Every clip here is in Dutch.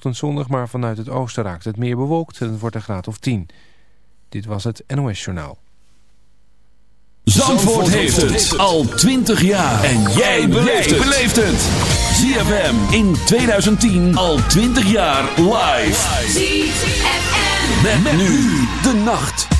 vanochtend zonnig, maar vanuit het oosten raakt het meer bewolkt en het wordt een graad of 10. Dit was het NOS Journaal. Zandvoort, heeft het al 20 jaar. En jij beleeft het. ZFM in 2010 al 20 jaar live. ZFM. met nu de nacht.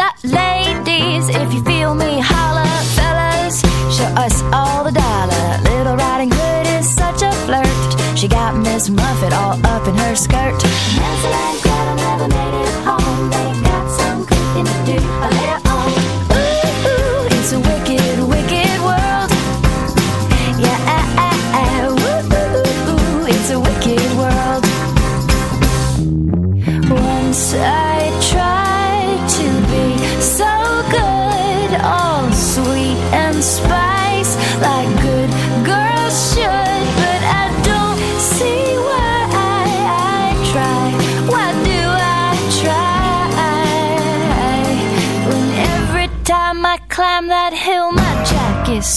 la, ladies, if you feel me, holla, fellas, show us all the dollar. Little Riding Hood is such a flirt. She got Miss Muffet all up in her skirt.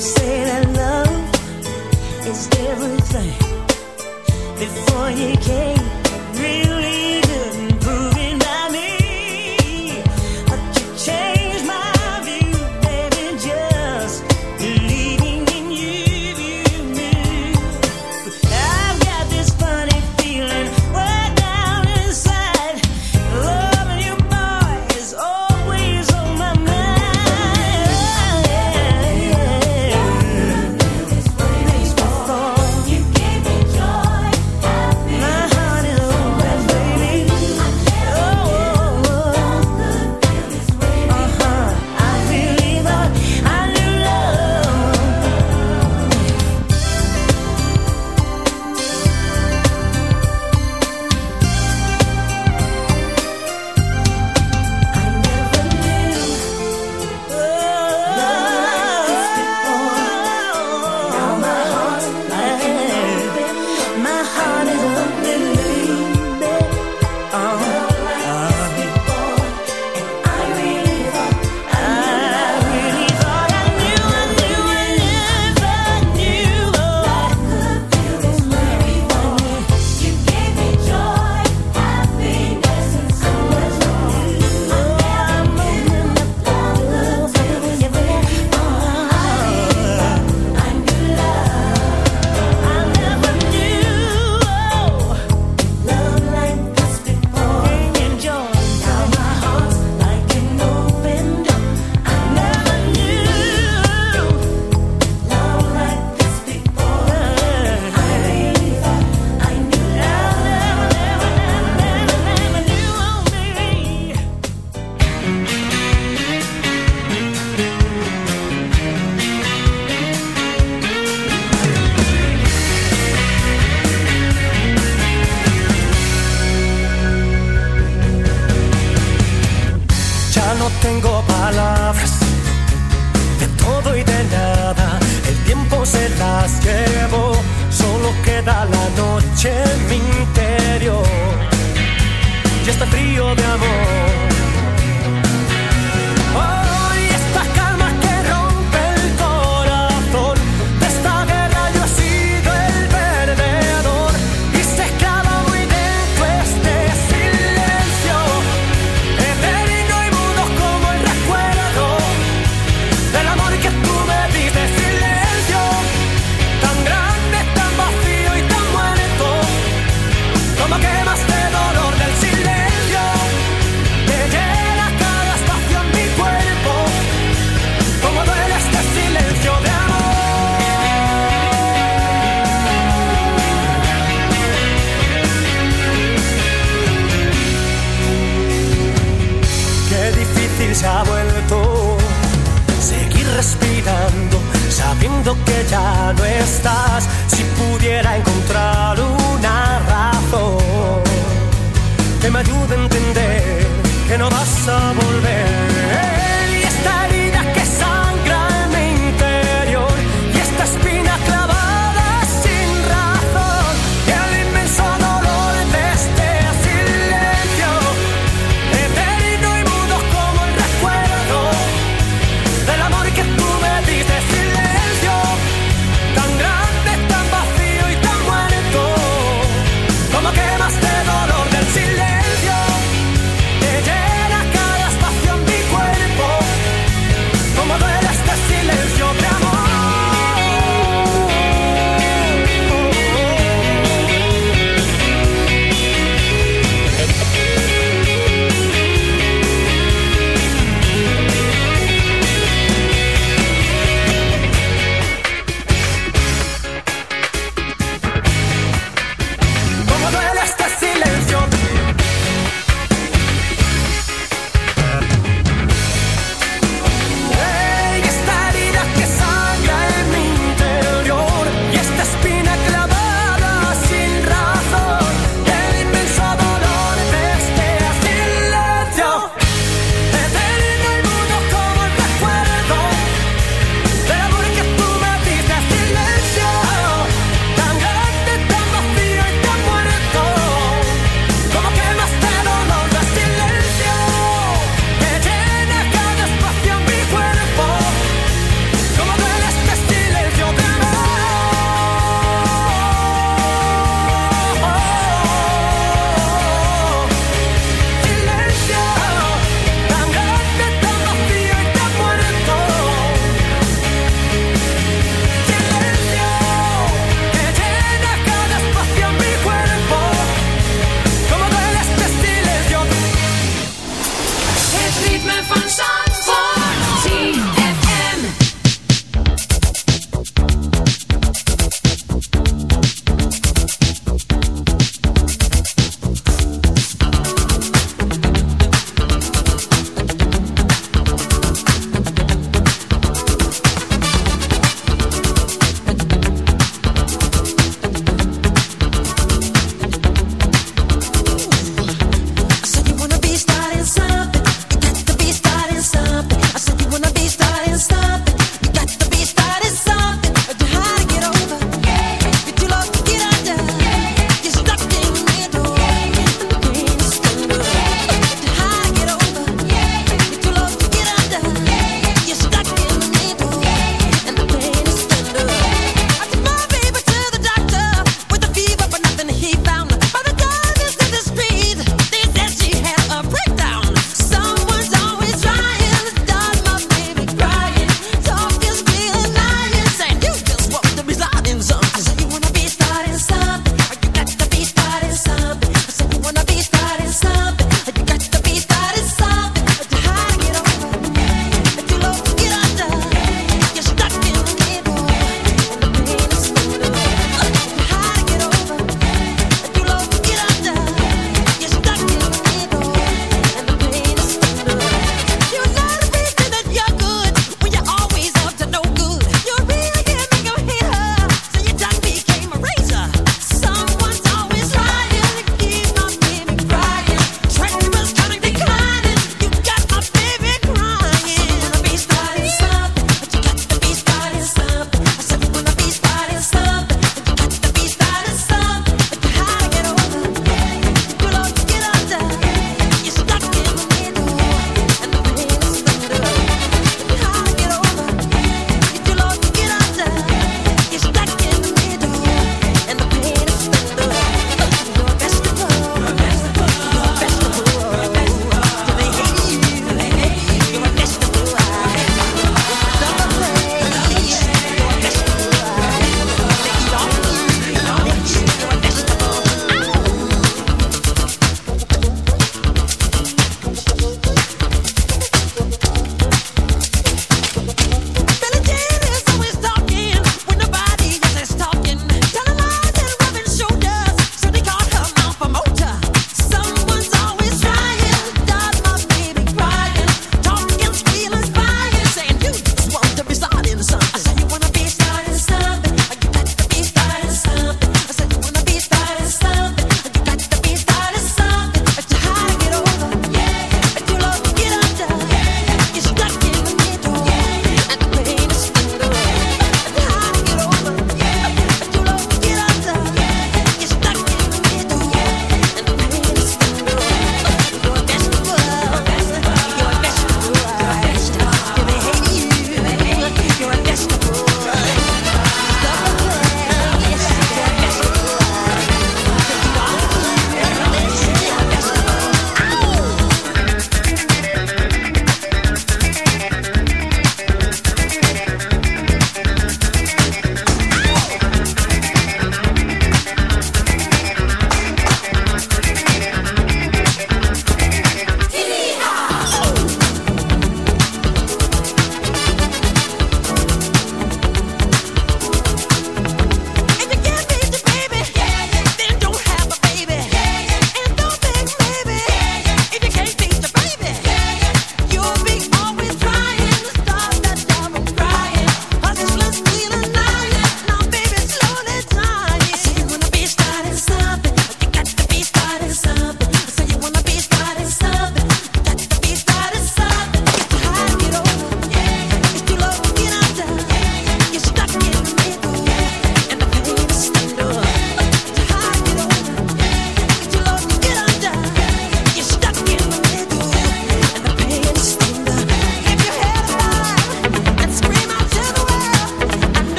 say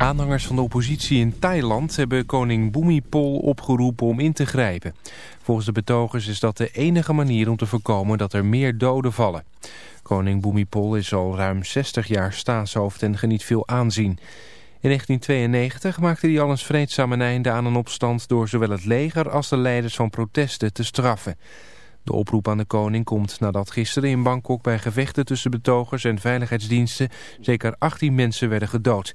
Aanhangers van de oppositie in Thailand hebben koning Bhumipol opgeroepen om in te grijpen. Volgens de betogers is dat de enige manier om te voorkomen dat er meer doden vallen. Koning Bhumipol is al ruim 60 jaar staatshoofd en geniet veel aanzien. In 1992 maakte hij al eens vreedzaam einde aan een opstand door zowel het leger als de leiders van protesten te straffen. De oproep aan de koning komt nadat gisteren in Bangkok bij gevechten tussen betogers en veiligheidsdiensten zeker 18 mensen werden gedood.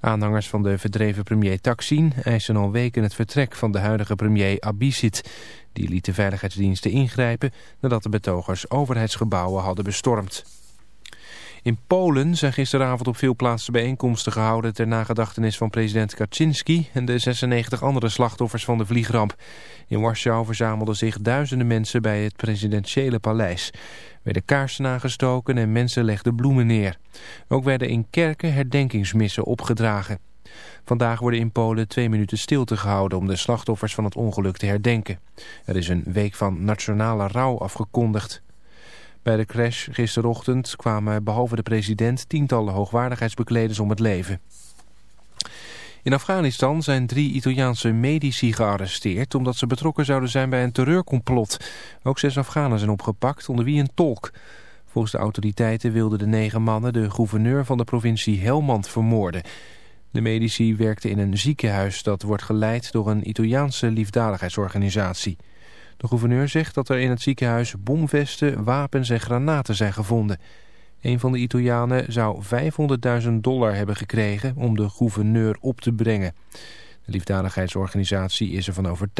Aanhangers van de verdreven premier Taksin eisen al weken het vertrek van de huidige premier Abisit. Die liet de veiligheidsdiensten ingrijpen nadat de betogers overheidsgebouwen hadden bestormd. In Polen zijn gisteravond op veel plaatsen bijeenkomsten gehouden ter nagedachtenis van president Kaczynski en de 96 andere slachtoffers van de vliegramp. In Warschau verzamelden zich duizenden mensen bij het presidentiële paleis. Er werden kaarsen aangestoken en mensen legden bloemen neer. Ook werden in kerken herdenkingsmissen opgedragen. Vandaag worden in Polen twee minuten stilte gehouden om de slachtoffers van het ongeluk te herdenken. Er is een week van nationale rouw afgekondigd. Bij de crash gisterochtend kwamen behalve de president tientallen hoogwaardigheidsbekleders om het leven. In Afghanistan zijn drie Italiaanse medici gearresteerd omdat ze betrokken zouden zijn bij een terreurcomplot. Ook zes Afghanen zijn opgepakt, onder wie een tolk. Volgens de autoriteiten wilden de negen mannen de gouverneur van de provincie Helmand vermoorden. De medici werkten in een ziekenhuis dat wordt geleid door een Italiaanse liefdadigheidsorganisatie. De gouverneur zegt dat er in het ziekenhuis bomvesten, wapens en granaten zijn gevonden. Een van de Italianen zou 500.000 dollar hebben gekregen om de gouverneur op te brengen. De liefdadigheidsorganisatie is ervan overtuigd.